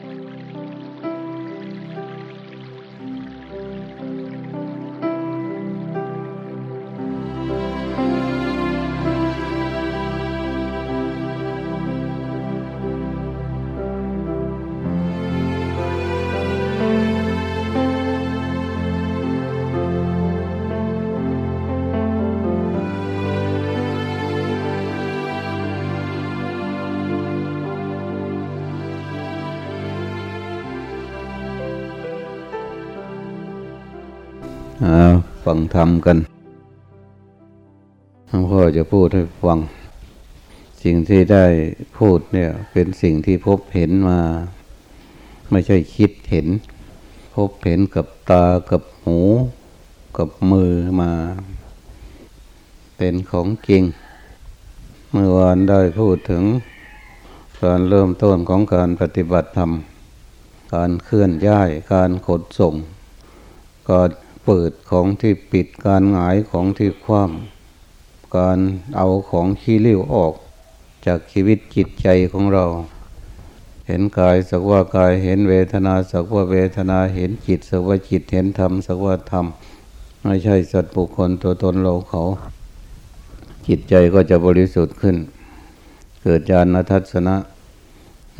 ฟั งธรรมกันหลวงพ่อจะพูดให้ฟัง สิ่งที่ได้พูดเนี่ย เป็นสิ่งที่พบเห็นมา ไม่ใช่คิดเห็น พบเห็นกับตากับหู กับมือมา เป็นของจริง เมื่อวานได้พูดถึงการเริ่มต้นของการปฏิบัติธรรม การเคลื่อนย้าย การขนส่ง การ เปิดของที่ปิดการหงายของที่คว่ำการเอาของขี้เลี้ยวออก จากชีวิตจิตใจของเรา เห็นกายสักว่ากายเห็นเวทนาสักว่าเวทนาเห็นจิตสักว่าจิตเห็นธรรมสักว่าธรรมไม่ใช่สัตว์บุคคลตัวตนเราเขา จิตใจก็จะบริสุทธิ์ขึ้น เกิดญาณทัศนะ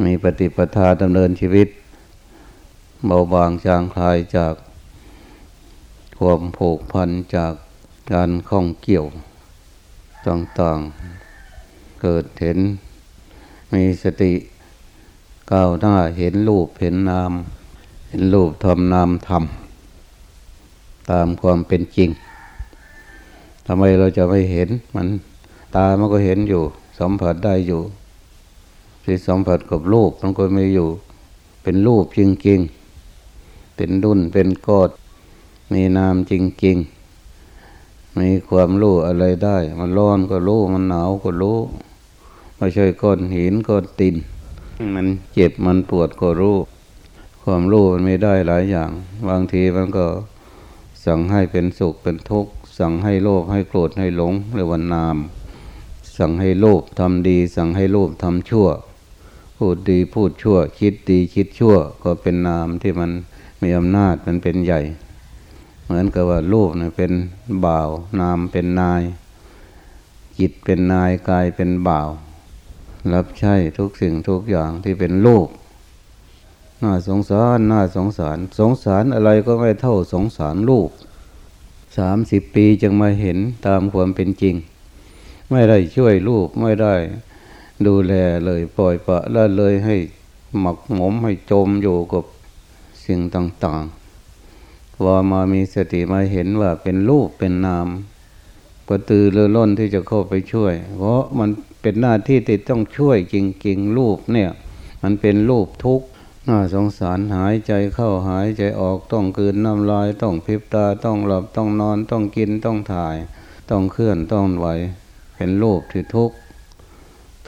มีปฏิปทาดำเนินชีวิต เบาบางจางคลายจาก ความผูกพันจากการข้องเกี่ยวต่างๆ เกิดเห็นมีสติก้าวหน้าเห็นรูปเห็นนาม เห็นรูปทำนามทำตามความเป็นจริงทำไมเราจะไม่เห็นมันตามันก็เห็นอยู่ สัมผัสได้อยู่ที่สัมผัสกับรูปมันก็ไม่อยู่ เป็นรูปจริงๆ เป็นดุนเป็นกอด มีนามจริง ๆ มีความรู้อะไรได้ มันร้อนก็รู้มันหนาวก็รู้ไม่ใช่ก้อนหินก้อนติน มันเจ็บมันปวดก็รู้ ความรู้มันไม่ได้หลายอย่าง บางทีมันก็สั่งให้เป็นสุขเป็นทุกข์ สั่งให้โลภให้โกรธให้หลงเรียกว่านาม สั่งให้โลภทำดี สั่งให้โลภทำชั่ว พูดดีพูดชั่ว คิดดีคิดชั่ว ก็เป็นนามที่มันมีอำนาจมันเป็นใหญ่ เหมือนกับว่ารูปเนี่ยเป็นบ่าว นามเป็นนาย จิตเป็นนายกายเป็นบ่าว รับใช้ทุกสิ่งทุกอย่างที่เป็นรูปน่าสงสารน่าสงสาร สงสารอะไรก็ไม่เท่าสงสารรูปสามสิบปีจึงมาเห็นตามความเป็นจริง ไม่ได้ช่วยลูกไม่ได้ดูแลเลยปล่อยปะละเลยให้หมักหมมให้จมอยู่กับสิ่งต่าง พอมามีสติมาเห็นว่าเป็นรูปเป็นนามกระตือรือร้นที่จะเข้าไปช่วย เพราะมันเป็นหน้าที่ที่ต้องช่วยจริง ๆ รูปเนี่ย มันเป็นรูปทุกข์น่าสงสารหายใจเข้าหายใจออกต้องคืนน้ำลาย ต้องพิบตาต้องหลับต้องนอนต้องกินต้องถ่าย ต้องเคลื่อนต้องไหวเป็นรูปที่ทุกข์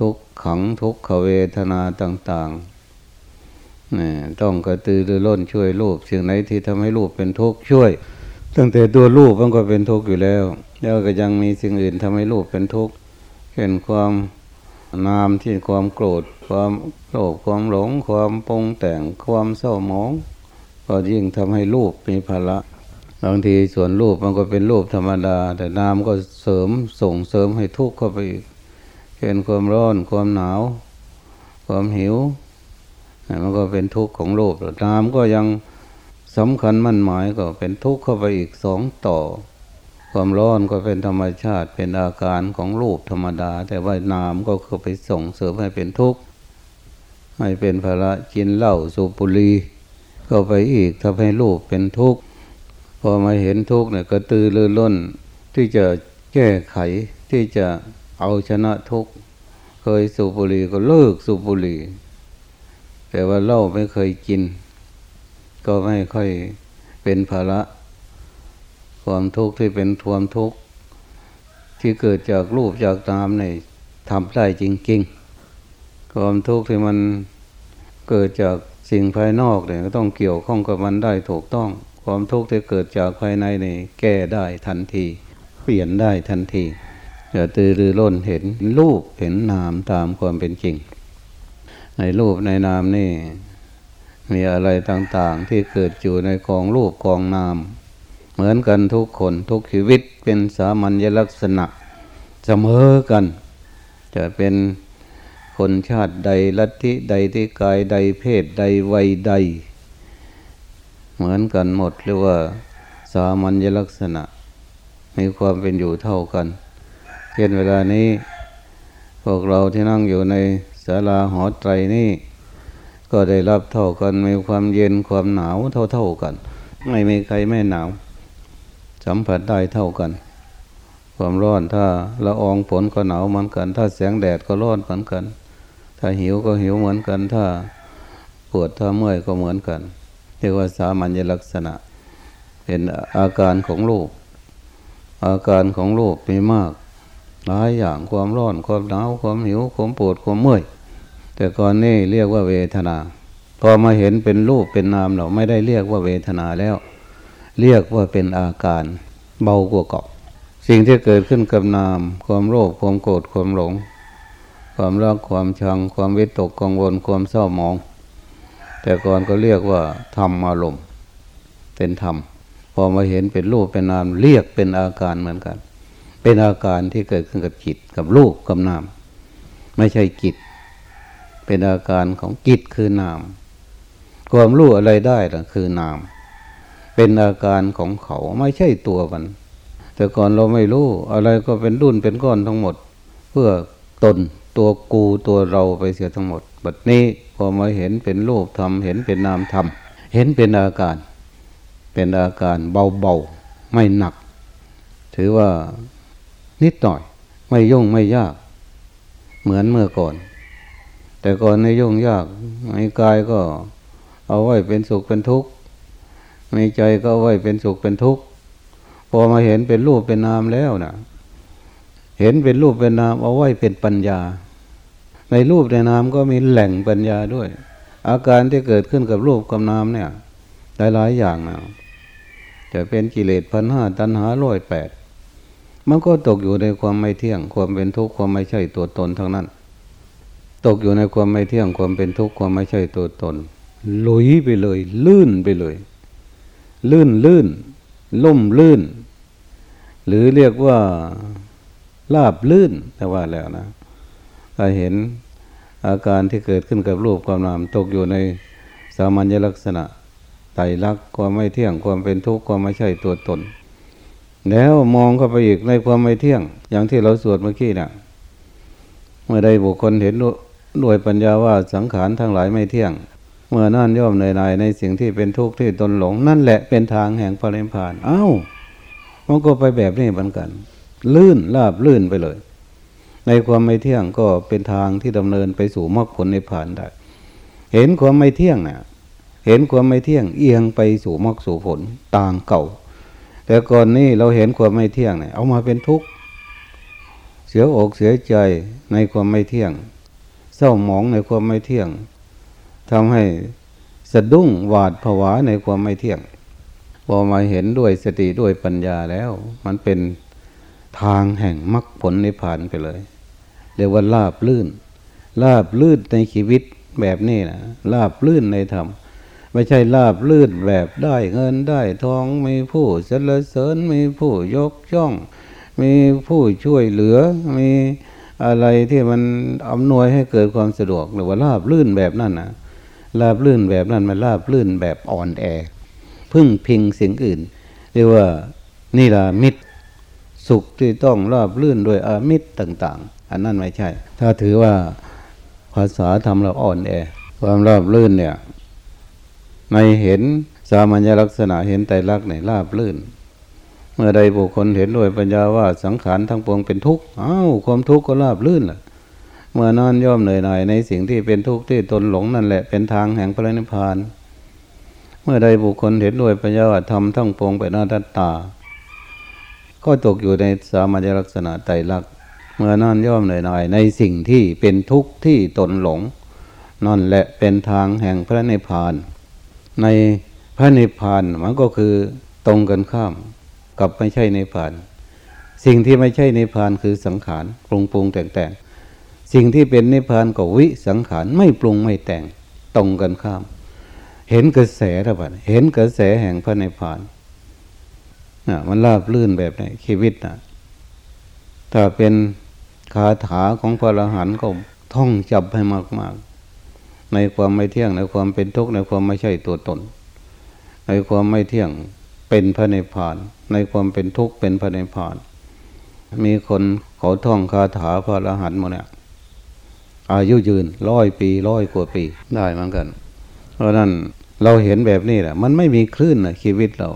ทุกขังทุกขเวทนาต่าง ๆ ต้องกระตือรือร้นช่วยรูปสิ่งไหนที่ทำให้รูปเป็นทุกข์ช่วย ตั้งแต่ตัวรูปมันก็เป็นทุกข์อยู่แล้ว แล้วก็ยังมีสิ่งอื่นทำให้รูปเป็นทุกข์เช่นความนามที่ความโกรธ ความโลภความหลง ความปงแต่งความเศร้าหมอง ก็ยิ่งทำให้รูปมีภาระบางทีส่วนรูปมันก็เป็นรูปธรรมดา แต่นามก็เสริมส่งเสริมให้ทุกข์เข้าไปอีกเช่นความร้อนความหนาว ความหิว มันก็เป็นทุกข์ของโลกน้ำก็ยังสำคัญมั่นหมายก็เป็นทุกข์เข้าไปอีกสองต่อ ความร้อนก็เป็นธรรมชาติเป็นอาการของรูปธรรมดา แต่ว่าน้ำก็คือไปส่งเสริมให้เป็นทุกข์ให้เป็นภาระกินเหล้าสูบบุหรี่ก็ไปอีกทำให้รูปเป็นทุกข์พอมาเห็นทุกข์เนี่ยก็ตือรือร้นที่จะแก้ไขที่จะเอาชนะทุกข์เคยสูบบุหรี่ก็เลิกสูบบุหรี่ แต่ว่าเหล้าไม่เคยกิน ก็ไม่ค่อยเป็นภาระ ความทุกข์ที่เป็นทวมทุกข์ที่เกิดจากรูปจากตามเนี่ยทำได้จริงๆ ความทุกข์ที่มันเกิดจากสิ่งภายนอกเนี่ยก็ต้องเกี่ยวข้องกับมันได้ถูกต้อง ความทุกข์ที่เกิดจากภายในเนี่ยแก้ได้ทันที เปลี่ยนได้ทันทีจะตื่นรือร้นเห็นรูปเห็นนามตามความเป็นจริง ในรูปในนามนี่ มีอะไรต่างๆ ที่เกิดอยู่ในกองรูปกองนาม เหมือนกันทุกคนทุกชีวิตเป็นสามัญลักษณะเสมอกัน จะเป็นคนชาติใดลัทธิใดที่กายใดเพศใดวัยใด เหมือนกันหมดเรียกว่า สามัญลักษณะ มีความเป็นอยู่เท่ากันเช่นเวลานี้ พวกเราที่นั่งอยู่ใน ศาลาหอไตรนี่ ก็ได้รับเท่ากันมีความเย็นความหนาวเท่าๆกัน ไม่มีใครไม่หนาว สัมผัสได้เท่ากัน ความร้อนถ้าละอองฝนก็หนาวเหมือนกัน ถ้าแสงแดดก็ร้อนเหมือนกัน ถ้าหิวก็หิวเหมือนกัน ถ้าปวดถ้าเมื่อยก็เหมือนกันเรียกว่าสามัญลักษณะ เป็นอาการของโลกอาการของโลกมีมาก หลายอย่างความร้อนความหนาวความหิวความปวดความเมื่อยแต่ก่อนนี่เรียกว่าเวทนา พอมาเห็นเป็นรูปเป็นนามเราไม่ได้เรียกว่าเวทนาแล้ว เรียกว่าเป็นอาการเบากว่าเกาะสิ่งที่เกิดขึ้นกับนาม ความโลภความโกรธความหลง ความรักความชัง ความวิตกกังวลความเศร้าหมอง แต่ก่อนก็เรียกว่าธรรมอารมณ์เป็นธรรมพอมาเห็นเป็นรูปเป็นนามเรียกเป็นอาการเหมือนกัน เป็นอาการที่เกิดขึ้นกับจิตกับรูปกับนาม ไม่ใช่จิต เป็นอาการของจิตคือนาม ความรู้อะไรได้ล่ะคือนาม เป็นอาการของเขาไม่ใช่ตัวมัน แต่ก่อนเราไม่รู้อะไรก็เป็นดุนเป็นก้อนทั้งหมด เพื่อตนตัวกูตัวเราไปเสียทั้งหมด บัดนี้พอมาเห็นเป็นรูปธรรมเห็นเป็นนามธรรม เห็นเป็นอาการ เป็นอาการเบาๆไม่หนัก ถือว่า นิดหน่อย ไม่ยุ่งไม่ยาก เหมือนเมื่อก่อน แต่ก่อนในยุ่งยากในกายก็เอาไว้เป็นสุขเป็นทุกข์ในใจก็เอาไว้เป็นสุขเป็นทุกข์พอมาเห็นเป็นรูปเป็นนามแล้วนะเห็นเป็นรูปเป็นนามเอาไว้เป็นปัญญา ในรูปในนามก็มีแหล่งปัญญาด้วย อาการที่เกิดขึ้นกับรูปกับนามเนี่ยหลายๆอย่างนะจะเป็นกิเลสพันห้าตัณหาร้อยแปด มันก็ตกอยู่ในความไม่เที่ยง ความเป็นทุกข์ความไม่ใช่ตัวตนทั้งนั้น ตกอยู่ในความไม่เที่ยงความเป็นทุกข์ความไม่ใช่ตัวตนลุยไปเลย ลื่นไปเลย ลื่นลื่นล่มลื่น หรือเรียกว่าลาบลื่นแต่ว่าแล้วนะถ้าเห็นอาการที่เกิดขึ้นกับรูปความนามตกอยู่ในสามัญลักษณะไตรลักษณ์ความไม่เที่ยงความเป็นทุกข์ความไม่ใช่ตัวตน แล้วมองเข้าไปอีกในความไม่เที่ยง อย่างที่เราสวดเมื่อกี้นะ่ะ เมื่อใดบุคคลเห็นด้วยปัญญาว่าสังขารทั้งหลายไม่เที่ยง เมื่อนั่นย่อมเหนื่อยหน่ายในสิ่งที่เป็นทุกข์ที่ตนหลง นั่นแหละเป็นทางแห่งพระนิพพานอา้าวมันก็ไปแบบนี้เหมือนกัน ลื่นลาบลื่นไปเลย ในความไม่เที่ยงก็เป็นทางที่ดำเนินไปสู่มรรคผลนิพพานได้ เห็นความไม่เที่ยงนะ่ะ เห็นความไม่เที่ยงเอียงไปสู่มรรคสู่ผลต่างเก่า แต่ก่อนนี้เราเห็นความไม่เที่ยงเนี่ยเอามาเป็นทุกข์เสียอกเสียใจในความไม่เที่ยง เศร้าหมองในความไม่เที่ยงทำให้สะดุ้งหวาดผวาในความไม่เที่ยงพอมาเห็นด้วยสติด้วยปัญญาแล้ว มันเป็นทางแห่งมรรคผลนิพพานไปเลย เรียกว่าลาบลื่น ลาบลื่นในชีวิตแบบนี้นะลาบลื่นในธรรม ไม่ใช่ลาบลื่นแบบได้เงินได้ทองมีผู้สรรเสริญมีผู้ยกย่อง มีผู้ช่วยเหลือ มีอะไรที่มันอำนวยให้เกิดความสะดวกหรือว่าลาบลื่นแบบนั้นนะลาบลื่นแบบนั้นมันลาบลื่นแบบอ่อนแอ พึ่งพิงสิ่งอื่น เรียกว่านี่ละมิตรสุขที่ต้องราบลื่นโดยอามิตรต่าง ๆ อันนั้นไม่ใช่ ถ้าถือว่าภาษาทำเราอ่อนแอ ความราบลื่นเนี่ย ในเห็นสามัญลักษณะเห็นไตรลักษณ์ในราบลื่น เมื่อใดบุคคลเห็นด้วยปัญญาว่าสังขารทั้งปวงเป็นทุกข์อ้าวความทุกข์ก็ราบลื่นล่ะ เมื่อนอนย่อมเหนื่อยหน่ายในสิ่งที่เป็นทุกข์ที่ตนหลงนั่นแหละเป็นทางแห่งพระนิพพาน เมื่อใดบุคคลเห็นด้วยปัญญาว่าทำทั้งปวงเป็นอนัตตา ก็ตกอยู่ในสามัญลักษณะไตรลักษณ์เมื่อนอนย่อมเหนื่อยหน่ายในสิ่งที่เป็นทุกข์ที่ตนหลงนั่นแหละเป็นทางแห่งพระนิพพาน ในพระนิพพานมันก็คือตรงกันข้ามกับไม่ใช่นิพพาน สิ่งที่ไม่ใช่นิพพานคือสังขารปรุงปรุงแต่งแต่งสิ่งที่เป็นนิพพานก็วิสังขารไม่ปรุงไม่แต่งตรงกันข้าม เห็นกระแสระบาดเห็นกระแสแห่งพระนิพพานนะมันราบลื่นแบบไหนชีวิตนะถ้าเป็นคาถาของพระอรหันต์ก็ท่องจับให้มากๆ ในความไม่เที่ยงในความเป็นทุกข์ในความไม่ใช่ตัวตน ในความไม่เที่ยงเป็นพระนิพพาน ในความเป็นทุกข์เป็นพระนิพพาน มีคนเขาท่องคาถาพระอรหันต์มาเนี่ยอายุยืนร้อยปีร้อยกว่าปีได้เหมือนกัน เพราะนั้นเราเห็นแบบนี้แหละมันไม่มีคลื่นนะชีวิตเรา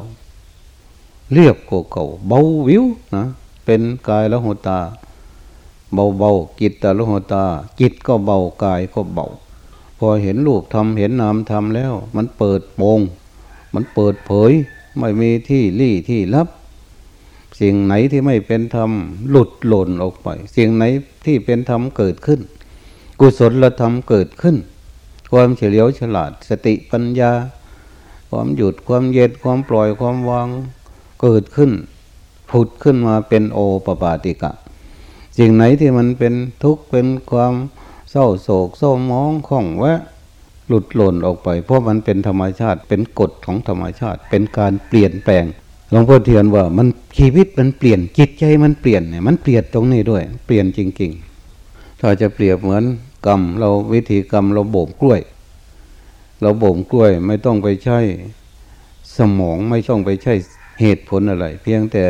เรียบโกเก่าเบาวิวนะเป็นกายละหัวตา เบาเบาจิตตละหัวตา จิตก็เบากายก็เบา พอเห็นรูปทำเห็นนามทำแล้ว มันเปิดโปงมันเปิดเผย ไม่มีที่รี่ที่ลับ สิ่งไหนที่ไม่เป็นธรรมหลุดหล่นออกไป สิ่งไหนที่เป็นธรรมเกิดขึ้น กุศลธรรมเกิดขึ้น ความเฉลียวฉลาดสติปัญญา ความหยุดความเย็ดความปล่อยความวางเกิดขึ้นผุดขึ้นมาเป็นโอปปาติกะ สิ่งไหนที่มันเป็นทุกข์เป็นความ เศร้าโศกเศร้ามองข้องแวะหลุดหล่นออกไป เพราะมันเป็นธรรมชาติเป็นกฎของธรรมชาติ เป็นการเปลี่ยนแปลงหลวงพ่อเทียนว่ามันชีวิตมันเปลี่ยนจิตใจมันเปลี่ยนเนี่ยมันเปลี่ยนตรงนี้ด้วย เปลี่ยนจริง ๆ ถ้าจะเปรียบเหมือนกรรมเราวิธีกรรมเราโบ่มกล้วย เราโบ่มกล้วยไม่ต้องไปใช้สมองไม่ต้องไปใช้เหตุผลอะไร เพียงแต่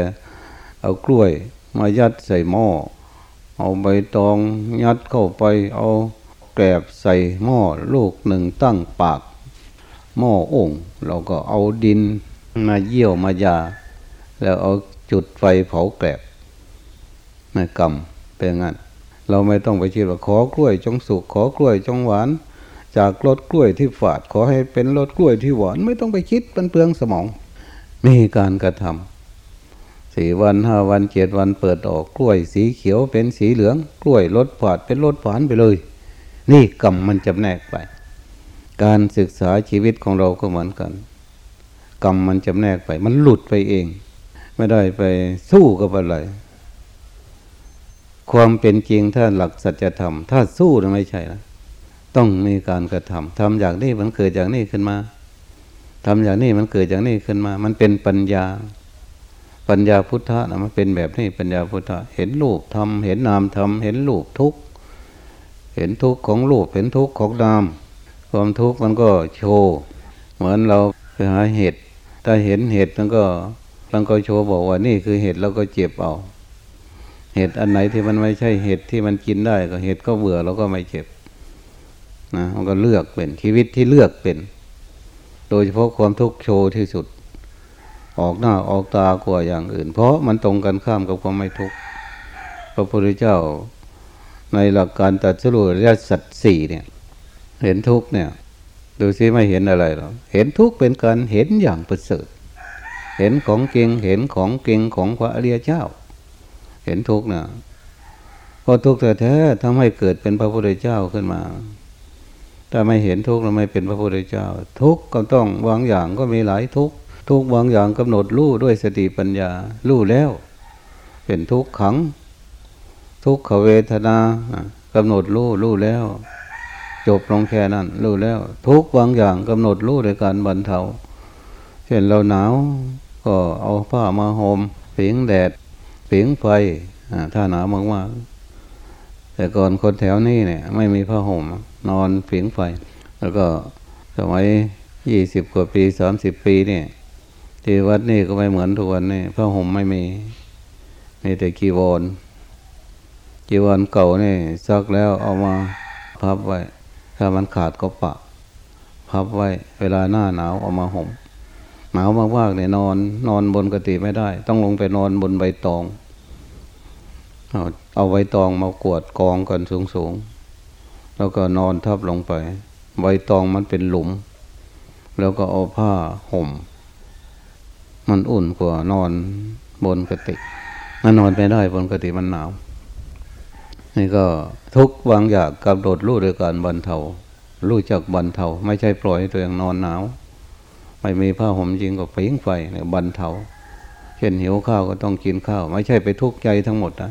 เอากล้วยมายัดใส่หม้อ เอาใบตองยัดเข้าไป เอาแกลบใส่หม้อลูกหนึ่งตั้งปาก หม้อองค์เราก็เอาดินมาเยี่ยวมายา แล้วเอาจุดไฟเผาแกลบนกรรมเป็นงั้น เราไม่ต้องไปคิดว่าขอกล้วยจงสุกขอกล้วยจงหวาน จากรสกล้วยที่ฝาดขอให้เป็นรสกล้วยที่หวาน ไม่ต้องไปคิดเป็นเปลืองสมอง มีการกระทำ สี่วันห้าวันเจ็ดวันเปิดออกกล้วย สีเขียวเป็นสีเหลือง กล้วยรสฝาดเป็นรสหวานไปเลย นี่กรรมมันจำแนกไป การศึกษาชีวิตของเราก็เหมือนกัน กรรมมันจำแนกไป มันหลุดไปเอง ไม่ได้ไปสู้กับอะไรความเป็นจริงถ้าหลักสัจธรรม ถ้าสู้ไม่ใช่นะต้องมีการกระทำทำอย่างนี้มันเกิดอย่างนี้ขึ้นมาทำอย่างนี้มันเกิดอย่างนี้ขึ้นมา มันเป็นปัญญา ปัญญาพุทธะนะมันเป็นแบบนี้ปัญญาพุทธะเห็นรูปทำเห็นนามทำเห็นรูปทุกเห็นทุกของรูปเห็นทุกของนาม ความทุกข์มันก็โชว์เหมือนเราไปหาเห็ดถ้าเห็นเห็ดมันก็มันก็โชว์บอกว่านี่คือเห็ดแล้วก็เจ็บเอา เห็ดอันไหนที่มันไม่ใช่เห็ดที่มันกินได้ก็เห็ดก็เบื่อแล้วก็ไม่เจ็บนะมันก็เลือกเป็นชีวิตที่เลือกเป็น โดยเฉพาะความทุกข์โชว์ที่สุด ออกหน้าออกตากว่าอย่างอื่น เพราะมันตรงกันข้ามกับความไม่ทุกข์พระพุทธเจ้าในหลักการตัดสู้ระยะสัตสี่เนี่ย เห็นทุกข์เนี่ย ดูซิไม่เห็นอะไรหรอกเห็นทุกข์เป็นการเห็นอย่างประเสริฐเห็นของเก่งเห็นของเก่งของพระอริยเจ้า เห็นทุกข์นะพอทุกข์แท้ๆทำให้เกิดเป็นพระพุทธเจ้าขึ้นมาถ้าไม่เห็นทุกข์เราไม่เป็นพระพุทธเจ้า ทุกข์ก็ต้องวางอย่างก็มีหลายทุกข์ ทุกบางอย่างกำหนดรู้ด้วยสติปัญญารู้แล้ว เป็นทุกขัง ทุกขเวทนากำหนดรู้รู้แล้ว จบลงแค่นั้นรู้แล้ว ทุกบางอย่างกำหนดรู้ในการบรรเทาเช่นเราหนาวก็เอาผ้ามาห่มผิงแดดผิงไฟถ้าหนาวมากๆแต่ก่อนคนแถวนี้เนี่ย ไม่มีผ้าห่มนอนผิงไฟ แล้วก็สมัยยี่สิบกว่าปีสามสิบปีเนี่ย ที่วัดนี่ก็ไม่เหมือนทุกวันนี่ผ้าห่มไม่มีมีแต่กีวรกีวรเก่านี่ซักแล้วเอามาพับไว้ ถ้ามันขาดก็ปะ พับไว้ เวลาหน้าหนาวเอามาห่มหนาวมากๆเนี่ยนอน นอนบนกติไม่ได้ ต้องลงไปนอนบนใบตอง เอาใบตองมากวดกองกันสูงๆ แล้วก็นอนทับลงไป ใบตองมันเป็นหลุม แล้วก็เอาผ้าห่ม มันอุ่นกว่านอนบนกติมันนอนไม่ได้บนกติมันหนาวนี่ก็ทุกบางอย่างกำโดดรู้โดยการบรรเทารู้จักบรรเทา ไม่ใช่ปล่อยให้ตัวเองนอนหนาวไม่มีผ้าห่มจริงก็ผิงไฟเนี่ยบรรเทา เช่นหิวข้าวก็ต้องกินข้าว ไม่ใช่ไปทุกข์ใจทั้งหมดนะ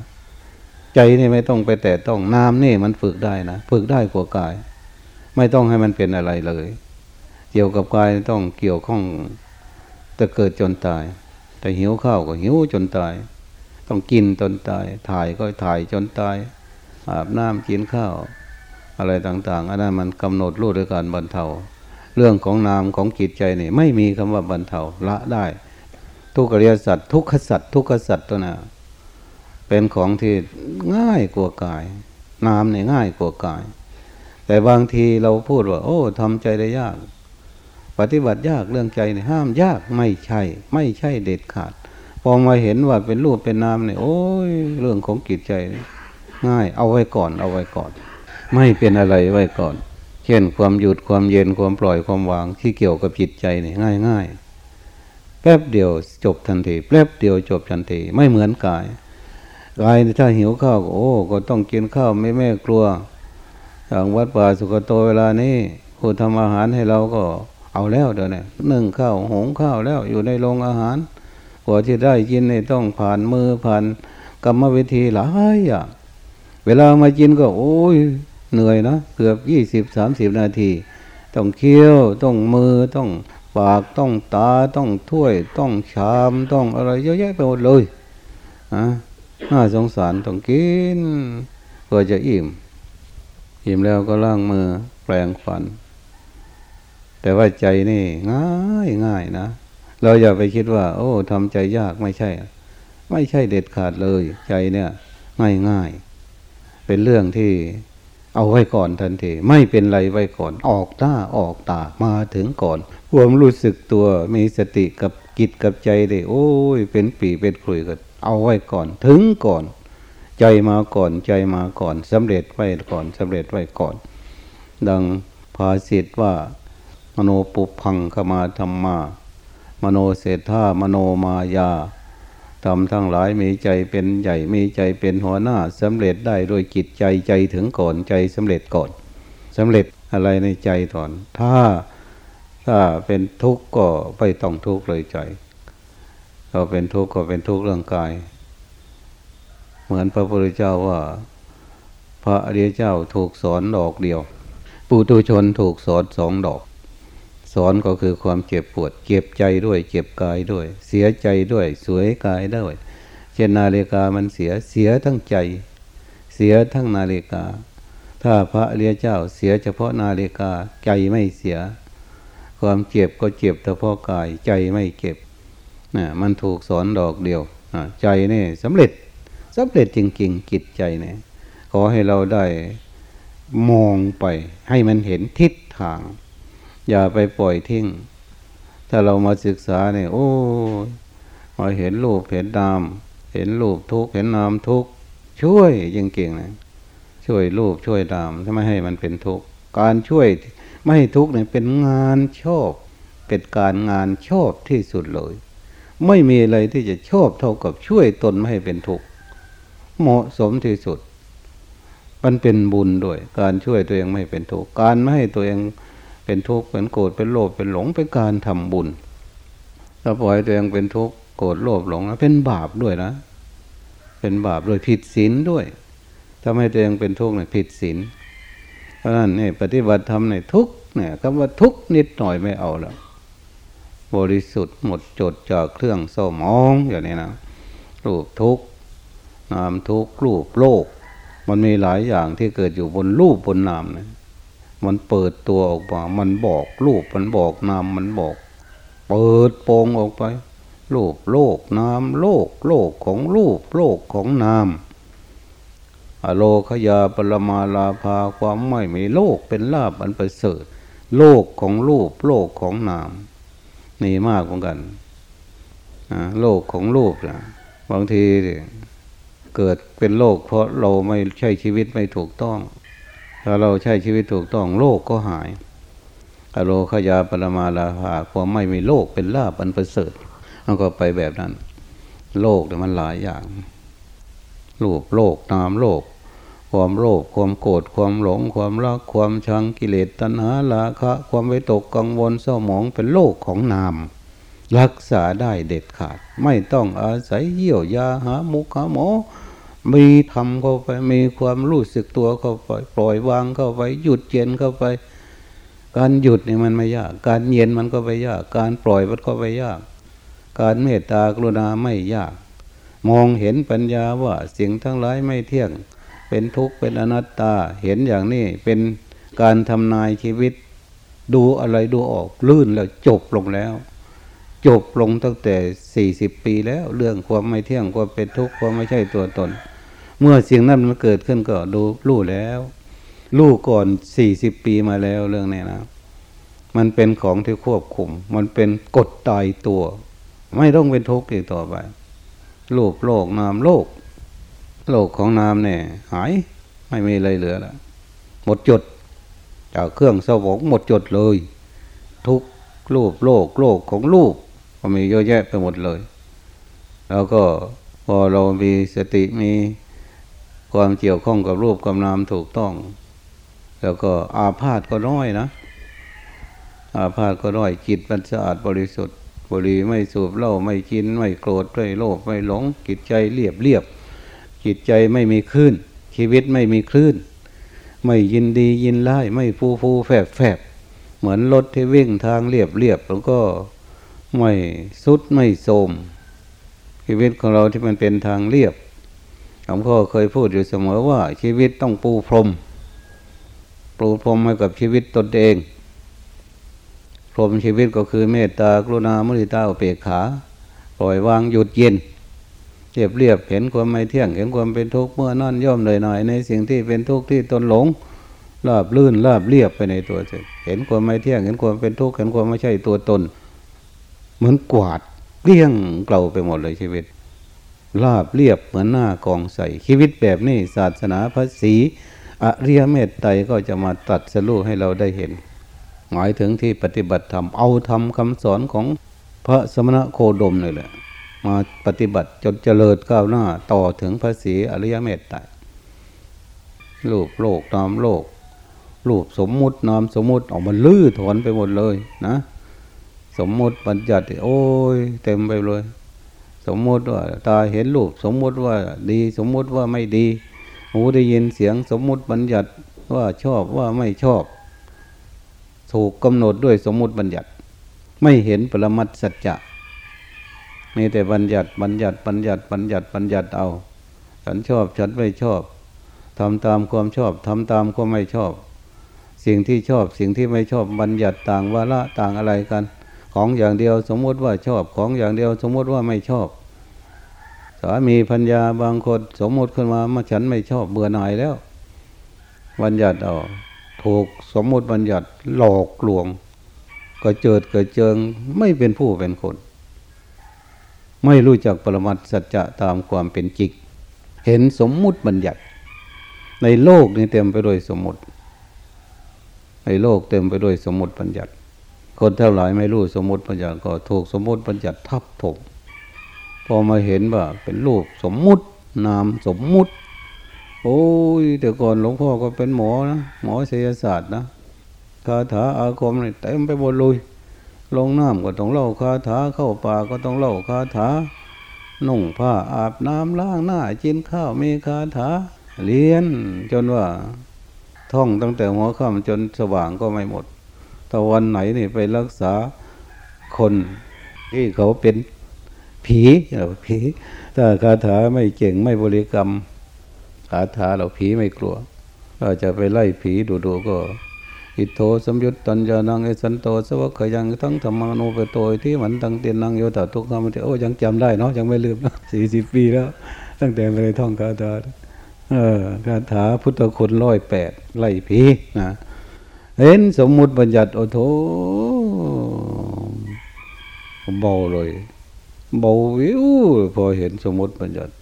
ใจนี่ไม่ต้องไปแต่ต้องน้ำนี่มันฝึกได้นะฝึกได้กว่ากาย ไม่ต้องให้มันเป็นอะไรเลย เกี่ยวกับกายต้องเกี่ยวข้อง จะเกิดจนตาย แต่หิวข้าวก็หิวจนตาย ต้องกินจนตาย ถ่ายก็ถ่ายจนตาย อาบน้ำกินข้าว อะไรต่างๆอันนั้นมันกำหนดรู้ด้วยการบรรเทา เรื่องของนามของจิตใจนี่ไม่มีคำว่าบรรเทาละได้ ทุกขริยสัตว์ทุกขสัตว์ทุกขสัตว์ตัวน่ะเป็นของที่ง่ายกว่ากายนามเนี่ยง่ายกว่ากาย แต่บางทีเราพูดว่า โอ้ทำใจได้ยาก ปฏิบัติยากเรื่องใจเนี่ยห้ามยากไม่ใช่ ไม่ใช่เด็ดขาด พอมาเห็นว่าเป็นรูปเป็นนามเนี่ยโอ้ยเรื่องของกิจใจง่าย เอาไว้ก่อน เอาไว้ก่อน ไม่เป็นอะไรไว้ก่อน เช่นความหยุดความเย็นความปล่อยความวางที่เกี่ยวกับจิตใจเนี่ยง่ายง่ายแป๊บเดียวจบทันทีแป๊บเดียวจบทันทีไม่เหมือนกายกายถ้าหิวข้าวโอ้ ก็ต้องกินข้าวไม่แม่กลัวทางวัดป่าสุกโตเวลานี้ผู้ทำอาหารให้เราก็ เอาแล้วเดี๋ยวนี้นึ่งข้าวหงข้าวแล้วอยู่ในโรงอาหารกว่าที่ได้กินนี่ต้องผ่านมือผ่านกรรมวิธีหลายอย่างเวลามากินก็โอ้ยเหนื่อยนะเกือบยี่สิบสามสิบนาที ต้องเคี้ยวต้องมือต้องปากต้องตาต้องถ้วย ต้องชามต้องอะไรเยอะแยะไปหมดเลยอะน่าสงสารต้องกินเพื่อจะอิ่ม อิ่มแล้วก็ล้างมือแปรงฟัน แต่ว่าใจนี่ง่ายง่ายนะ เราอย่าไปคิดว่า โอ้ทำใจยากไม่ใช่ ไม่ใช่เด็ดขาดเลย ใจเนี่ย ง่ายง่ายเป็นเรื่องที่เอาไว้ก่อนทันทีไม่เป็นไรไว้ก่อน ออกหน้าออกตามาถึงก่อนความรู้สึกตัวมีสติกับกิจกับใจได้โอ้ย เป็นปีเป็นคลุยกันเอาไว้ก่อน ถึงก่อน ใจมาก่อนใจมาก่อนสำเร็จไว้ก่อนสำเร็จไว้ก่อน ดังภาษิตว่า มโนปุพังขมาธรรมามโนเศรษฐามโนมายาทำทั้งหลายมีใจเป็นใหญ่มีใจเป็นหัวหน้าสำเร็จได้โดยจิตใจใจถึงก่อนใจสำเร็จก่อนสำเร็จอะไรในใจก่อน ถ้าถ้าเป็นทุกข์ก็ไม่ต้องทุกข์เลยใจเราเป็นทุกข์ก็เป็นทุกข์เรื่องกาย เหมือนพระพุทธเจ้าว่า พระอริยเจ้าถูกสอนดอกเดียว ปุตุชนถูกสอนสองดอก สอนก็คือความเจ็บปวด เจ็บใจด้วย เจ็บกายด้วย เสียใจด้วย สวยกายด้วย เช่นนาฬิกามันเสียเสียทั้งใจ เสียทั้งนาฬิกา ถ้าพระอริยเจ้าเสียเฉพาะนาฬิกาใจไม่เสีย ความเจ็บก็เจ็บเฉพาะกายใจไม่เจ็บนะมันถูกสอนดอกเดียวใจนี่สำเร็จสำเร็จจริงๆกิจใจเนี่ยขอให้เราได้มองไปให้มันเห็นทิศทาง อย่าไปปล่อยทิ้ง ถ้าเรามาศึกษาเนี่ยโอ้มาเห็นรูปเห็นนาม เห็นรูปทุกเห็นนามทุกช่วยจริงๆนะช่วยรูปช่วยนามถ้าไม่ให้มันเป็นทุกการช่วยไม่ให้ทุกเนี่ยเป็นงานชอบ เป็นการงานชอบที่สุดเลย ไม่มีอะไรที่จะชอบเท่ากับช่วยตนไม่ให้เป็นทุกข์เหมาะสมที่สุด มันเป็นบุญด้วย การช่วยตัวเองไม่เป็นทุกข์การไม่ให้ตัวเอง เป็นทุกข์เป็นโกรธเป็นโลภเป็นหลงเป็นการทำบุญถ้าปล่อยตัวเองเป็นทุกข์โกรธโลภหลงเป็นบาปด้วยนะ เป็นบาปโดยผิดศีลด้วยถ้าให้ตัวเองเป็นทุกข์เนี่ยผิดศีลเพราะนั้นนี่ปฏิบัติธรรมในทุกเนี่ยคำว่าทุกนิดหน่อยไม่เอาแล้วบริสุทธิ์หมดจดจากเครื่องเศร้ามองอย่างนี้นะรูปทุกนามทุกรูปโลก มันมีหลายอย่างที่เกิดอยู่บนรูปบนนามนะ มันเปิดตัวออกมา มันบอกรูปมันบอกนามมันบอก เปิดโปงออกไปรูปโลกนามโลกโลกของรูปโลกของนามอโลขยาปรมาลาภาความไม่มีโลกเป็นลาบอันประเสริฐโลกของรูปโลกของนามมีมากเหมือนกันโลกของรูปนะบางทีเกิดเป็นโลกเพราะเราไม่ใช่ชีวิตไม่ถูกต้อง ถ้าเราใช้ชีวิตถูกต้องโลกก็หายอโลขยาปรมาลาภาความไม่มีโลกเป็นลาบอันประเสริฐมันก็ไปแบบนั้น โลกเนี่มันหลายอย่างรูปโลกนามโลก ความโลภความโกรธความหลง ความรักความชังกิเลสตัณหาราคะ ความไปตกกังวลเศร้าหมองเป็นโลกของนาม รักษาได้เด็ดขาด ไม่ต้องอาศัยเยี่ยวยาหามุกหาหมอ มีทำเข้าไป มีความรู้สึกตัวเข้าไป ปล่อยวางเข้าไป หยุดเย็นเข้าไป การหยุดนี่มันไม่ยาก การเย็นมันก็ไปยาก การปล่อยมันก็ไปยาก การเมตตากรุณาไม่ยาก มองเห็นปัญญาว่าสิ่งทั้งหลายไม่เที่ยง เป็นทุกข์เป็นอนัตตา เห็นอย่างนี้เป็นการทำนายชีวิต ดูอะไรดูออกลื่นแล้วจบลงแล้ว จบลงตั้งแต่สี่สิบปีแล้ว เรื่องความไม่เที่ยงความเป็นทุกข์ความไม่ใช่ตัวตน เมื่อสิ่งนั้นมันเกิดขึ้นก็ดูรู้แล้วรู้ก่อนสี่สิบปีมาแล้วเรื่องนี้นะ มันเป็นของที่ควบคุม มันเป็นกฎตายตัว ไม่ต้องเป็นทุกข์อีกต่อไปรูปโลกนามโลก โลกของนามเนี่ย หายไม่มีอะไรเหลือแล้วหมดจดจากเครื่องสวงหมดจดเลย ทุกรูปโลกโลกของรูปก็มีเยอะแยะไปหมดเลย แล้วก็พอเรามีสติมี ความเกี่ยวข้องกับรูปกับนามถูกต้อง แล้วก็อาพาธก็น้อยนะ อาพาธก็น้อยจิตมันสะอาดบริสุทธิ์บริไม่สูบเหล้าไม่กินไม่โกรธไม่โลภไม่หลงจิตใจเรียบเรียบจิตใจไม่มีคลื่น ชีวิตไม่มีคลื่น ไม่ยินดียินไล่ไม่ฟูฟูแฝบแฝบเหมือนรถที่วิ่งทางเรียบเรียบแล้วก็ไม่สุดไม่โทมชีวิตของเราที่มันเป็นทางเรียบ หลวงพ่อเคยพูดอยู่เสมอว่า ชีวิตต้องปูพรม ปูพรมให้กับชีวิตตนเอง พรมชีวิตก็คือเมตตากรุณามุทิตาอุเบกขา ปล่อยวางหยุดเย็นเรียบเรียบเห็นความไม่เที่ยงเห็นความเป็นทุกข์เมื่อนั่นย่อมเลยหน่อย ในสิ่งที่เป็นทุกข์ที่ตนหลงลาบลื่นลาบเรียบไปในตัวเองเห็นความไม่เที่ยงเห็นความเป็นทุกข์เห็นความไม่ใช่ตัวตน เหมือนกวาดเกลี้ยงเกลาไปหมดเลยชีวิต ลาบเรียบเหมือนหน้ากองใสชีวิตแบบนี้ศาสนาพระศีอริยเมตไตรก็จะมาตัดสรุให้เราได้เห็น หมายถึงที่ปฏิบัติธรรมเอาทำคำสอนของพระสมณะโคดมเลยแหละมาปฏิบัติจนเจริญก้าวหน้าต่อถึงพระศีอริยเมตไตรรูปโลกนามโลกรูปสมมุตินามสมมุติออกมาลื้อถอนไปหมดเลยนะ สมมติบัญญัติโอ้ยเต็มไปเลย สมมติว่าตาเห็นรูปสมมติว่าดี สมมติว่าไม่ดี หูได้ยินเสียงสมมติบัญญัติว่าชอบว่าไม่ชอบ ถูกกำหนดด้วยสมมติบัญญัติ ไม่เห็นปรมัตสัจจะมีแต่บัญญัติบัญญัติบัญญัติบัญญัติบัญญัติเอา ฉันชอบฉันไม่ชอบทำตามความชอบทำตามความไม่ชอบ สิ่งที่ชอบสิ่งที่ไม่ชอบบัญญัติต่างวาระต่างอะไรกัน ของอย่างเดียวสมมติว่าชอบของอย่างเดียวสมมติว่าไม่ชอบสามีพัญญาบางคนสมมติขึ้นมามาฉันไม่ชอบเบื่อหน่ายแล้วบัญญัติเอาถูกสมมติบัญญัติหลอกลวง ก็เจิดเกิดเจิงไม่เป็นผู้เป็นคน ไม่รู้จักปรมัตสัจจะตามความเป็นจริงเห็นสมมุติบัญญัติ ในโลกนี้เต็มไปด้วยสมมติ ในโลกเต็มไปด้วยสมมติบัญญัติ คนเท่าไหร่ไม่รู้สมมติปัญญาก็ถูกสมมติปัญญาทับถมพอมาเห็นว่าเป็นรูปสมมุตินามสมมุติ โอ้ยแต่ก่อนหลวงพ่อก็เป็นหมอนะหมอเสียศาสตร์นะคาถาอาคมนี่เต็มไปหมดเลยลงน้ำก็ต้องเล่าคาถาเข้าป่าก็ต้องเล่าคาถานุ่งผ้าอาบน้ำล้างหน้ากินข้าวมีคาถาเรียนจนว่าท่องตั้งแต่หัวค่ำจนสว่างก็ไม่หมด ถ้าวันไหนนี่ไปรักษาคนที่เขาเป็นผีเราผีถ้าคาถาไม่เก่งไม่บริกรรมคาถาเราผีไม่กลัวก็จะไปไล่ผีดูๆก็ อิโทสมยุตตัญญานังเอสันโตสวะขยังทั้งธรรมานุเปโตที่มันตั้งเตียนนังโยตทุกคำที่โอ้ยังจำได้เนาะยังไม่ลืมสี่สิบปีแล้ว ตั้งแต่ไปท่องคาถาเออคาถาพุทธคุณร้อยแปดไล่ผีนะ เห็นสมมุติบัญญัติโอ้โถเบาเลยเบาวิวพอเห็นสมมุติบัญญัติ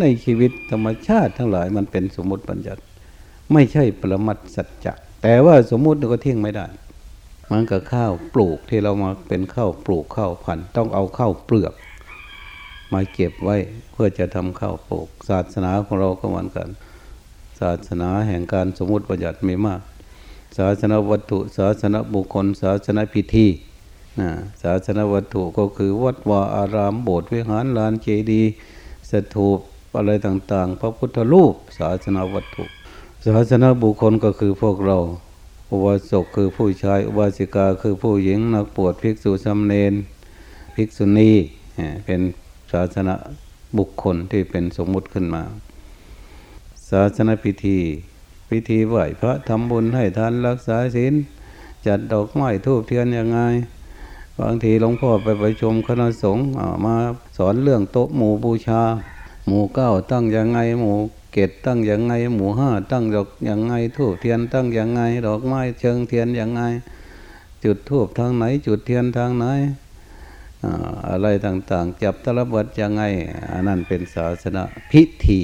ในชีวิตธรรมชาติทั้งหลายมันเป็นสมมติบัญญัติ ไม่ใช่ปรมัตสัจจะแต่ว่าสมมุติก็เที่ยงไม่ได้ มันกับข้าวปลูกที่เรามาเป็นข้าวปลูกข้าวพันธุ์ต้องเอาข้าวเปลือก มาเก็บไว้เพื่อจะทำข้าวปลูก ศาสนาของเราก็เหมือนกัน ศาสนาแห่งการสมมติบัญญัติมีมาก ศาสนวัตถุ ศาสนบุคคล ศาสนพิธีนะศาสนวัตถุก็คือวัดวาอารามโบสถ์วิหารลานเจดีย์สถูปอะไรต่างๆ พระพุทธรูป ศาสนาวัตถุ ศาสนาบุคคลก็คือพวกเราอุบาสกคือผู้ชายอุบาสิกาคือผู้หญิงนักปวดภิกษุสำเนนภิกษุณีเป็นศาสนาบุคคลที่เป็นสมมุติขึ้นมา ศาสนาพิธี พิธีไหวพระทำบุญให้ทานรักษาศีลจัดดอกไม้ทูบเทียนยังไง บางทีหลวงพ่อไปประชุมคณะสงฆ์มาสอนเรื่องโต๊ะหมู่บูชา หมู่เก้าตั้งยังไง หมู่เกตตั้งยังไง หมู่ห้าตั้งดอกยังไงทูบเทียนตั้งยังไง ดอกไม้เชิงเทียนยังไง จุดทูบทางไหน จุดเทียนทางไหนอะไรต่างๆ จับตะบัดยังไงอันนั้นเป็นศาสนาพิธี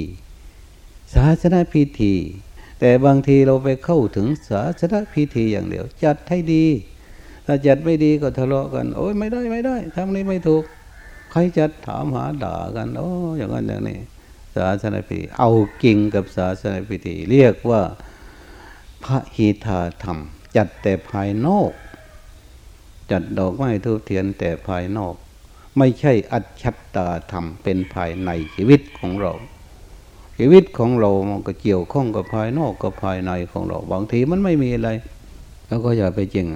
ศาสนาพิธี แต่บางทีเราไปเข้าถึงศาสนาพิธีอย่างเดียว จัดให้ดี ถ้าจัดไม่ดีก็ทะเลาะกัน โอ้ยไม่ได้ไม่ได้ทำนี้ไม่ถูก ใครจัดถามหาด่ากัน โอ้อย่างนั้นอย่างนี้ ศาสนาพิธีเอากิ่งกับศาสนาพิธี เรียกว่าพระหิทาธรรม จัดแต่ภายนอก จัดดอกไม้ทูบเทียนแต่ภายนอก ไม่ใช่อัจฉตาธรรมเป็นภายในชีวิตของเรา ชีวิตของเรามันก็เกี่ยวข้องกับภายนอกกับภายในของเราบางทีมันไม่มีอะไรแล้วก็อย่าไปจริง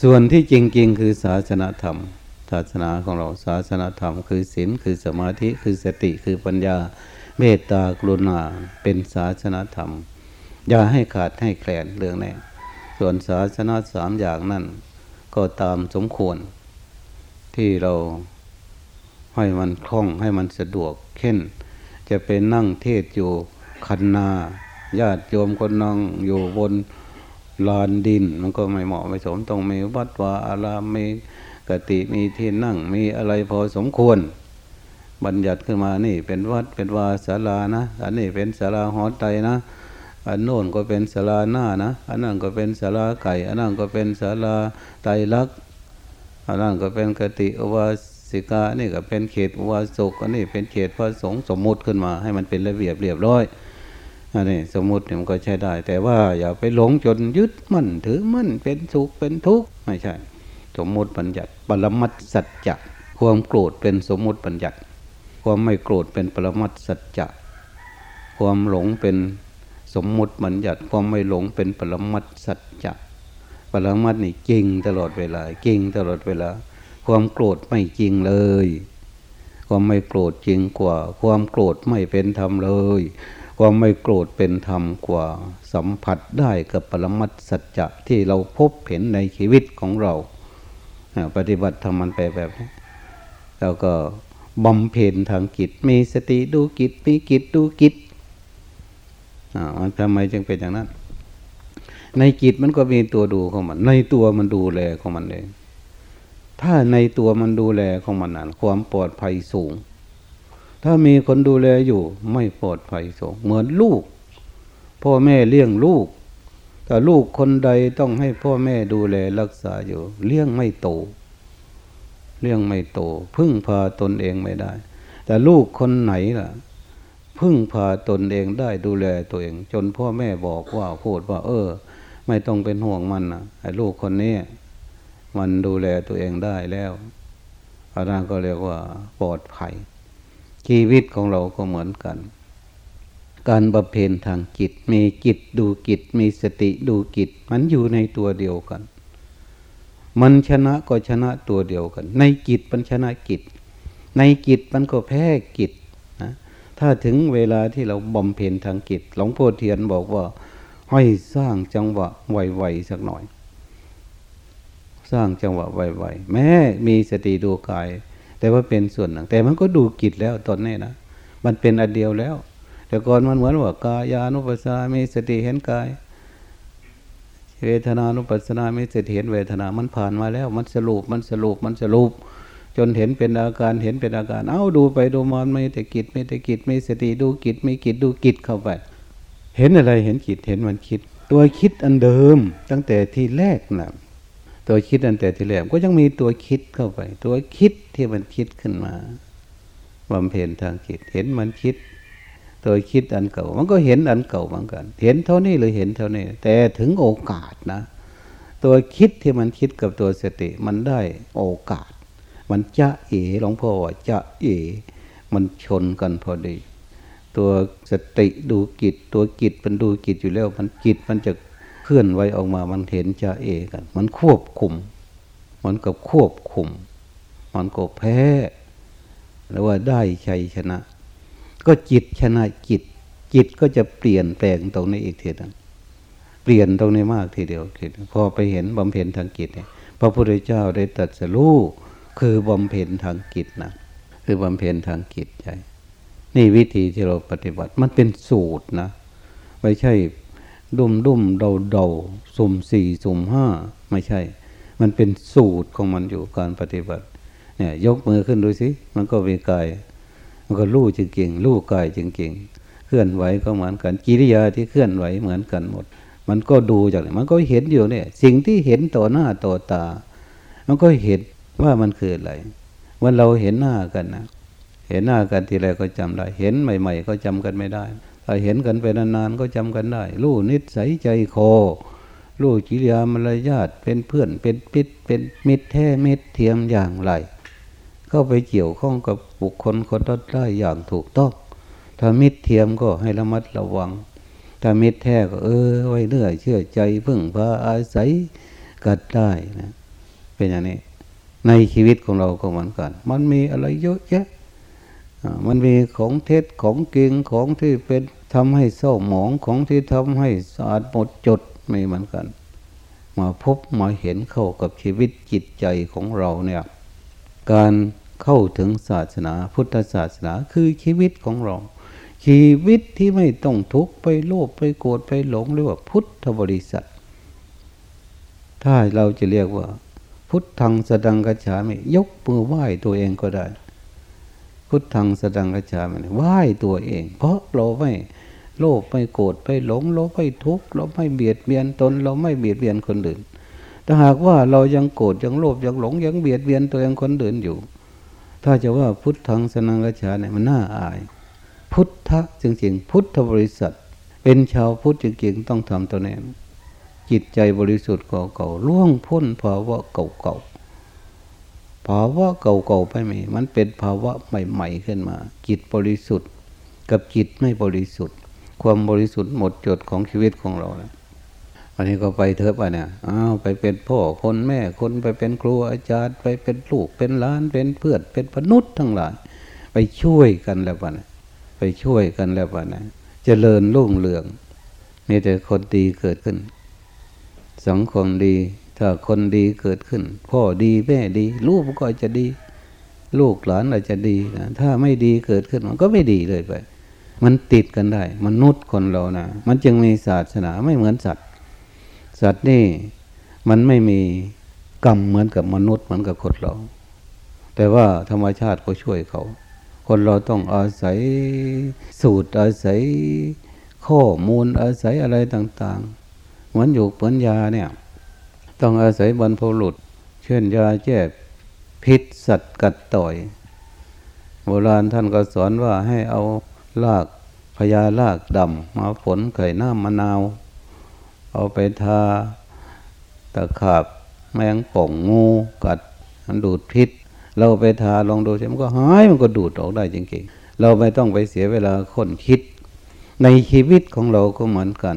ส่วนที่จริงๆคือศาสนาธรรม ศาสนาของเราศาสนาธรรม คือศีลคือสมาธิคือสติคือปัญญา เมตตากรุณาเป็นศาสนาธรรม อย่าให้ขาดให้แคลนเรื่องนี้ส่วนศาสนาสามอย่างนั้นก็ตามสมควร ที่เราให้มันคล่องให้มันสะดวกเข่น จะไปนั่งเทศอยู่คันนาญาติโยมคนนั่งอยู่บนลานดิน มันก็ไม่เหมาะไม่สมต้องมีวัดวาอารามมีกติมีที่นั่งมีอะไรพอสมควร บัญญัติขึ้นมานี่เป็นวัดเป็นวาศาลานะ อันนี้เป็นศาลาหอไตนะ อันโน้นก็เป็นศาลาหน้านะ อันนั้นก็เป็นศาลาไก่ อันนั้นก็เป็นศาลาไตลักษณ์อันนั้นก็เป็นกติอวาส สิกานี่ก็เป็นเขตอวาสุกอันนี้เป็นเขตพระสงฆ์สมมุติขึ้นมา ให้มันเป็นระเบียบเรียบร้อยอันนี้สมมุติมันก็ใช้ได้ แต่ว่าอย่าไปหลงจนยึดมั่นถือมั่นเป็นสุขเป็นทุกข์ไม่ใช่ สมมุติบัญญัติปรมัตสัจจะความโกรธเป็นสมมุติบัญญัติ ความไม่โกรธเป็นปรมัตสัจจะความหลงเป็นสมมุติบัญญัติ ความไม่หลงเป็นปรมัตสัจจะปรมัตนี่จริงตลอดเวลาจริงตลอดเวลา ความโกรธไม่จริงเลย ความไม่โกรธจริงกว่า ความโกรธไม่เป็นธรรมเลย ความไม่โกรธเป็นธรรมกว่า สัมผัสได้กับปรมัตสัจจะที่เราพบเห็นในชีวิตของเรา ปฏิบัติธรรมันไปแบบนี้แล้วก็บำเพ็ญทางกิจมีสติดูกิจมีกิจดูกิจอ่ามันทำไมจึงเป็นอย่างนั้น ในจิตมันก็มีตัวดูของมัน ในตัวมันดูแลของมันเอง ถ้าในตัวมันดูแลของมันนั้นความปลอดภัยสูง ถ้ามีคนดูแลอยู่ไม่ปลอดภัยสูง เหมือนลูก พ่อแม่เลี้ยงลูก แต่ลูกคนใดต้องให้พ่อแม่ดูแลรักษาอยู่ เลี้ยงไม่โต เลี้ยงไม่โต พึ่งพาตนเองไม่ได้ แต่ลูกคนไหนล่ะ พึ่งพาตนเองได้ดูแลตัวเอง จนพ่อแม่บอกว่าพูดว่า เออ ไม่ต้องเป็นห่วงมันนะไอ้ลูกคนนี้ มันดูแลตัวเองได้แล้วอาจารย์ก็เรียกว่าปลอดภัย ชีวิตของเราก็เหมือนกัน การบำเพ็ญทางจิต มีจิตดูจิต มีสติดูจิต มันอยู่ในตัวเดียวกัน มันชนะก็ชนะตัวเดียวกัน ในจิตมันชนะจิต ในจิตมันก็แพ้จิตถ้าถึงเวลาที่เราบำเพ็ญทางกิจหลวงพ่อเทียนบอกว่าให้สร้างจังหวะไวๆสักหน่อย สร้างจังหวะไวๆแม้มีสติดูกาย แต่ว่าเป็นส่วนหนึ่ง แต่มันก็ดูกิจแล้วตอนนี้นะมันเป็นอันเดียวแล้ว แต่ก่อนมันเหมือนว่ากายานุปัสสนามีสติเห็นกาย เวทนานุปัสสนามีสติเห็นเวทนา มันผ่านมาแล้ว มันสรุปมันสรุปมันสรุป จนเห็นเป็นอาการเห็นเป็นอาการ เอ้าดูไปดูมาไม่แต่กิจไม่แต่กิจไม่สติดูกิจไม่กิจดูกิจเข้าไป เห็นอะไรเห็นกิจเห็นมันคิด ตัวคิดอันเดิมตั้งแต่ที่แรกน่ะ ตัวคิดอันแต่ที่แรกก็ยังมีตัวคิดเข้าไป ตัวคิดที่มันคิดขึ้นมาบำเพ็ญทางจิตเห็นมันคิด ตัวคิดอันเก่า มันก็เห็นอันเก่าเหมือนกัน เห็นเท่านี้หรือเห็นเท่านี้ แต่ถึงโอกาสนะ ตัวคิดที่มันคิดกับตัวสติมันได้โอกาส มันจะเอ๋หลวงพ่อว่าจะเอ๋มันชนกันพอดี ตัวสติดูกิจตัวกิจมันดูกิจอยู่แล้ว มันกิจมันจะ ลื่อนไหวออกมามันเห็นจะเอกัน มันควบคุม มันกับควบคุม มันก็แพ้แล้วว่าได้ชัยชนะ ก็จิตชนะจิต จิตก็จะเปลี่ยนแปลงตรงนี้อีกทีนึงเปลี่ยนตรงนี้มากทีเดียวพอไปเห็นบำเพ็ญทางจิตเนี่ยพระพุทธเจ้าได้ตรัสรู้คือบำเพ็ญทางจิตนะคือบำเพ็ญทางจิตใจนี่วิธีที่เราปฏิบัติมันเป็นสูตรนะ ไม่ใช่ ดุมดุมเดาเดาสุ่มสี่สุ่มห้าไม่ใช่ มันเป็นสูตรของมันอยู่การปฏิบัติ เนี่ย ยกมือขึ้นดูสิ มันก็มีกาย มันก็ลู่จริงเก่งลู่กายจริงเก่งเคลื่อนไหวก็เหมือนกันกิริยาที่เคลื่อนไหวเหมือนกันหมด มันก็ดูจากมันก็เห็นอยู่เนี่ย สิ่งที่เห็นต่อหน้าต่อตา มันก็เห็นว่ามันคืออะไรวันเราเห็นหน้ากันนะเห็นหน้ากันทีไรก็จำได้ เห็นใหม่ ๆ ก็จำกันไม่ได้ ถ้าเห็นกันไปนานๆก็จำกันได้รู้นิสัยใจคอรู้กิริยามารยาทเป็นเพื่อนเป็นปิดเป็นมิตรแท้มิตรเทียมอย่างไร เข้าไปเกี่ยวข้องกับบุคคลคนนั้นได้อย่างถูกต้องถ้ามิตรเทียมก็ให้ระมัดระวังถ้ามิตรแท้ก็เออไว้เนื้อเชื่อใจพึ่งพาอาศัยกัดได้นะเป็นอย่างนี้ ในชีวิตของเราก็เหมือนกัน มันมีอะไรเยอะแยะมันมีของเท็จของเก่งของที่เป็น ทำให้เศร้าหมองของที่ทำให้สะอาดหมดจดไม่เหมือนกัน มาพบมาเห็นเข้ากับชีวิตจิตใจของเราเนี่ยการเข้าถึงศาสนาพุทธศาสนาคือชีวิตของเรา ชีวิตที่ไม่ต้องทุกข์ไปโลภไปโกรธไปหลงเรียกว่าพุทธบริษัท ถ้าเราจะเรียกว่า พุทธังสดังกัจฉามิยกมือไหว้ตัวเองก็ได้ พุทธังสดังกระจามไหว้ตัวเอง เพราะเราไม่ โลภไม่โกรธไม่หลงเราไม่ทุกข์เราไม่เบียดเบียนตน เราไม่เบียดเบียนคนอื่นถ้าหากว่าเรายังโกรธยังโลภยังหลงยังเบียดเบียนตัวเองคนอื่นอยู่ ถ้าจะว่าพุทธังสนังกระชาเนี่ยมันน่าอาย พุทธะจริงๆพุทธบริษัท เป็นชาวพุทธจริงๆต้องทำตัวนี้จิตใจบริสุทธิ์เก่าๆล่วงพ้นภาวะเก่าๆภาวะเก่าๆไปไหมมันเป็นภาวะใหม่ ๆขึ้นมา จิตบริสุทธิ์ กับจิตไม่บริสุทธิ์ ความบริสุทธิ์หมดจดของชีวิตของเราแล้วอันนี้ก็ไปเถอะไปเนี่ยอ้าวไปเป็นพ่อคนแม่คนไปเป็นครูอาจารย์ ไปเป็นลูกเป็นล้านเป็นเพื่อนเป็นมนุษย์ทั้งหลาย ไปช่วยกันแล้วปะเนี่ยไปช่วยกันแล้วปะเนี่ยเจริญรุ่งเรืองนี่แต่คนดีเกิดขึ้น สังคมดี ถ้าคนดีเกิดขึ้น พ่อดีแม่ดี ลูกก็จะดี ลูกหลานอาจจะดีนะถ้าไม่ดีเกิดขึ้นมันก็ไม่ดีเลยไป มันติดกันได้ มนุษย์คนเรานะมันจึงมีศาสนาไม่เหมือนสัตว์ สัตว์นี่มันไม่มีกรรมเหมือนกับมนุษย์เหมือนกับคนเรา แต่ว่าธรรมชาติก็ช่วยเขา คนเราต้องอาศัยสูตรอาศัยข้อมูลอาศัยอะไรต่างๆ เหมือนอยู่เหมือนยาเนี่ย ต้องอาศัยบรรพบุรุษ เช่นยาแก้พิษสัตว์กัดต่อย โบราณท่านก็สอนว่าให้เอา ลากพญาลากดำมาฝนไข่น้ำมะนาว เอาไปทาตะขาบแมงป่องงูกัดมันดูดพิษ เราไปทาลองดูใช่มันก็หายมันก็ดูดออกได้จริงๆ เราไม่ต้องไปเสียเวลาค้นคิด ในชีวิตของเราก็เหมือนกัน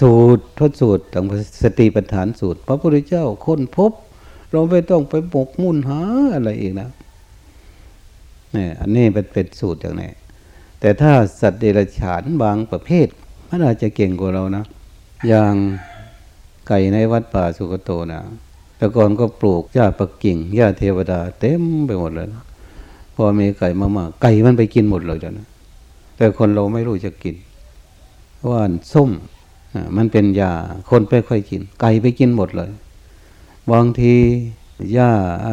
สูตรทดสูตรต่างสติปัฏฐานสูตร พระพุทธเจ้าค้นพบ เราไม่ต้องไปบกมุ่นหาอะไรอีกนะเนี่ยอันนี้เป็นเป็นสูตรอย่างนี้ แต่ถ้าสัตว์เดรัจฉานบางประเภท มันอาจจะเก่งกว่าเรานะ อย่างไก่ในวัดป่าสุกโตนะแต่ก่อนก็ปลูกหญ้าปักกิ่งหญ้าเทวดา เต็มไปหมดเลยนะพอมีไก่มากไก่มันไปกินหมดเลยจ้ะนะแต่คนเราไม่รู้จะกินว่านส้มมันเป็นยาคนไปค่อยกิน ไก่ไปกินหมดเลยบางทีหญ้า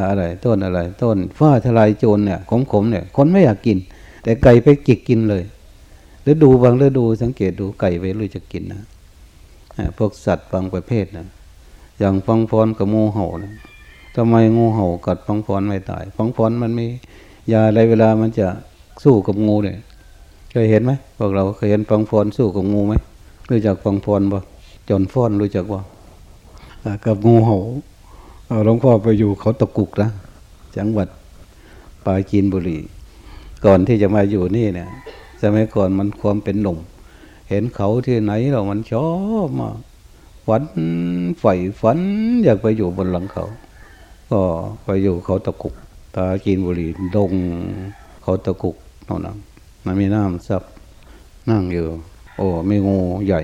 อะไร ต้นอะไร ต้นฟ้าทลายโจรเนี่ยขมๆเนี่ย คนไม่อยากกิน แต่ไก่ไปกิกกินเลยแล้วดูบางแล้วดูสังเกตดูไก่ไปรู้จะกินนะพวกสัตว์บางประเภทนะอย่างฟังฟอนกับงูเห่านะทำไมงูเห่ากัดฟังฟอนไม่ตายฟังฟอนมันมียาอะไรเวลามันจะสู้กับงูเนี่ยเคยเห็นไหมพวกเราเคยเห็นฟังฟอนสู้กับงูไหมรู้จักฟังพรบ่จนฟอนรู้จักว่ากับงูเห่าหลวงพ่อไปอยู่เขาตะกุกนะจังหวัดปาจีนบุรี ก่อนที่จะมาอยู่นี่เนี่ย สมัยก่อนมันความเป็นหนุ่ม เห็นเขาที่ไหนเรามันชอบมาฝันใฝ่ฝันอยากไปอยู่บนหลังเขา ก็ไปอยู่เขาตะกุก ตาจีนบุรีดงเขาตะกุกเท่านั้นมันมีน้ำซับนั่งอยู่ โอ้มีงูใหญ่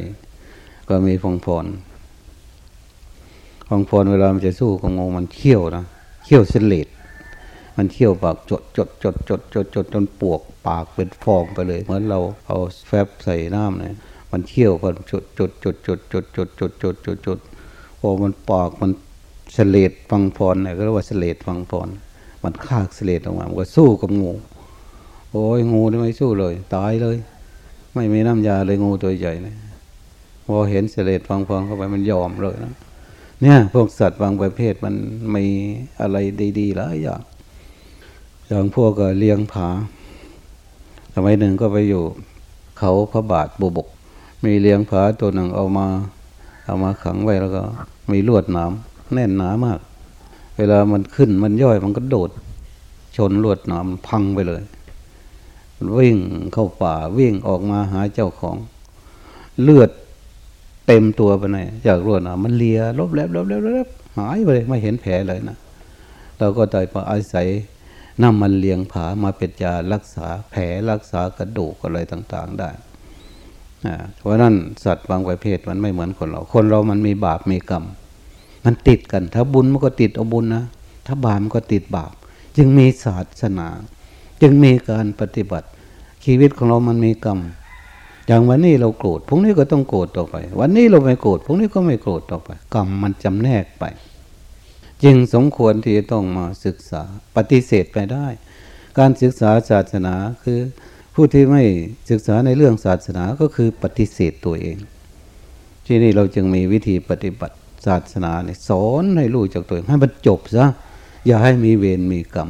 ก็มีฟองพรฟองพรเวลามันจะสู้กับงูมันเขี้ยวนะเขี้ยวเสลด มันเขี้ยวปากจดจดจดจดจดจดจนปวกปากเป็นฟองไปเลย เหมือนเราเอาแฟบใส่น้ำเนี่ยมันเขี้ยวมันจดจดจดจดจดจดจดจดจดจดพอมันปากมันเสลดฟังพรเนี่ยก็เรียกว่าเสลดฟังพรมันคากเสลดออกมามันก็สู้กับงู โอ้ยงูนี่ไม่สู้เลย ตายเลย ไม่มีน้ำยาเลยงูตัวใหญ่เนี่ยพอเห็นเสลดฟังพรเข้าไปมันยอมเลยนะเนี่ยพวกสัตว์บางประเภทมันมีอะไรดีๆหลายอย่าง อย่างพวกก็เลี้ยงผาสมัยหนึ่งก็ไปอยู่ เขาพระบาทบุบก มีเลี้ยงผาตัวหนึ่งเอามา เอามาขังไว้แล้วก็ มีลวดหนามแน่นหนามาก เวลามันขึ้นมันย่อยมันก็โดด ชนลวดหนามพังไปเลยวิ่งเข้าป่าวิ่งออกมาหาเจ้าของ เลือดเต็มตัวไปไหนจากลวดหนามมันเลียลบแล้วลบแล้วลบหายไปเลยไม่เห็นแผลเลยนะเราก็ได้มาอาศัย น้ำมันเลียงผามาเป็นยารักษาแผลรักษากระดูกอะไรต่าง ๆ ได้เพราะนั้นสัตว์บางประเภทมันไม่เหมือนคนเรา คนเรามันมีบาปมีกรรม มันติดกัน ถ้าบุญมันก็ติดเอาบุญนะ ถ้าบาปมันก็ติดบาป จึงมีศาสนา จึงมีการปฏิบัติ ชีวิตของเรามันมีกรรม อย่างวันนี้เราโกรธพรุ่งนี้ก็ต้องโกรธต่อไป วันนี้เราไม่โกรธพรุ่งนี้ก็ไม่โกรธต่อไป กรรมมันจำแนกไป จึงสมควรที่จะต้องมาศึกษาปฏิเสธไปได้ การศึกษาศาสนาคือผู้ที่ไม่ศึกษาในเรื่องศาสนาก็คือปฏิเสธตัวเอง ที่นี่เราจึงมีวิธีปฏิบัติศาสนาเนี่ยสอนให้รู้จากตัวเองให้มันจบซะอย่าให้มีเวรมีกรรม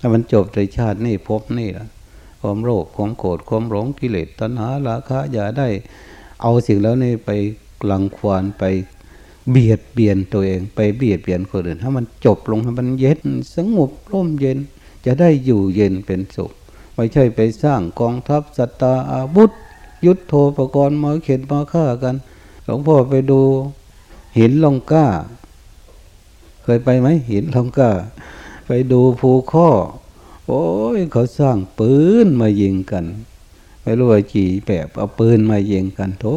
ถ้ามันจบในชาตินี่พบนี่ละความโลภความโกรธความหลงกิเลสตัณหาราคะอย่าได้เอาสิ่งแล้วนี่ไปลังควานไป เบียดเบียนตัวเองไปเบียดเบียนคนอื่นถ้ามันจบลงให้มันเย็นสงบร่มเย็น จะได้อยู่เย็นเป็นสุข ไม่ใช่ไปสร้างกองทัพสัตาอาวุธ ยุทธโธปกรณ์มาเข็นมาฆ่ากันหลวงพ่อไปดูหินลงก้า เคยไปไหมหินลงก้า ไปดูภูข้อ โอ้ยเขาสร้างปืนมายิงกัน ไม่รู้ว่ากี่แบบเอาปืนมายิงกันโธ่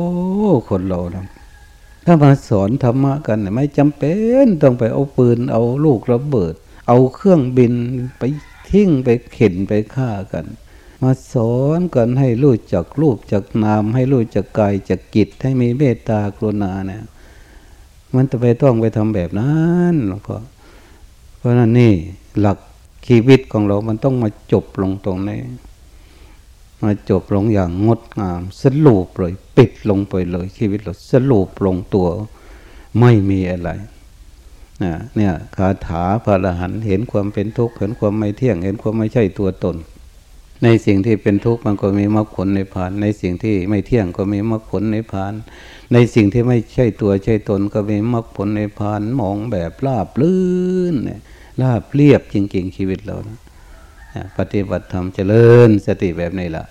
คนเราทำ ถ้ามาสอนธรรมะกันไม่จำเป็นต้องไปเอาปืนเอาลูกระเบิด เอาเครื่องบินไปทิ้งไปเข็นไปฆ่ากัน มาสอนกันให้รู้จักรูปจักนาม ให้รู้จักกายจักกิจให้มีเมตตากรุณาเนี่ยมันจะไปต้องไปทำแบบนั้นหลวงพ่อเพราะนั้นนี่หลักชีวิตของเรามันต้องมาจบลงตรงนี้ มาจบลงอย่างงดงามสรุปเลย ปิดลงไปเลย ชีวิตเราสรุปลงตัวไม่มีอะไรเนี่ยคาถาพระอรหันต์เห็นความเป็นทุกข์เห็นความไม่เที่ยง เห็นความไม่ใช่ตัวตน ในสิ่งที่เป็นทุกข์มันก็มีมรรคผลในผาน ในสิ่งที่ไม่เที่ยงก็มีมรรคผลในผาน ในสิ่งที่ไม่ใช่ตัวใช่ตนก็มีมรรคผลในผานมองแบบราบลื่นราบเรียบจริงๆชีวิตเรานะปฏิบัติธรรมเจริญสติแบบนี้แหละ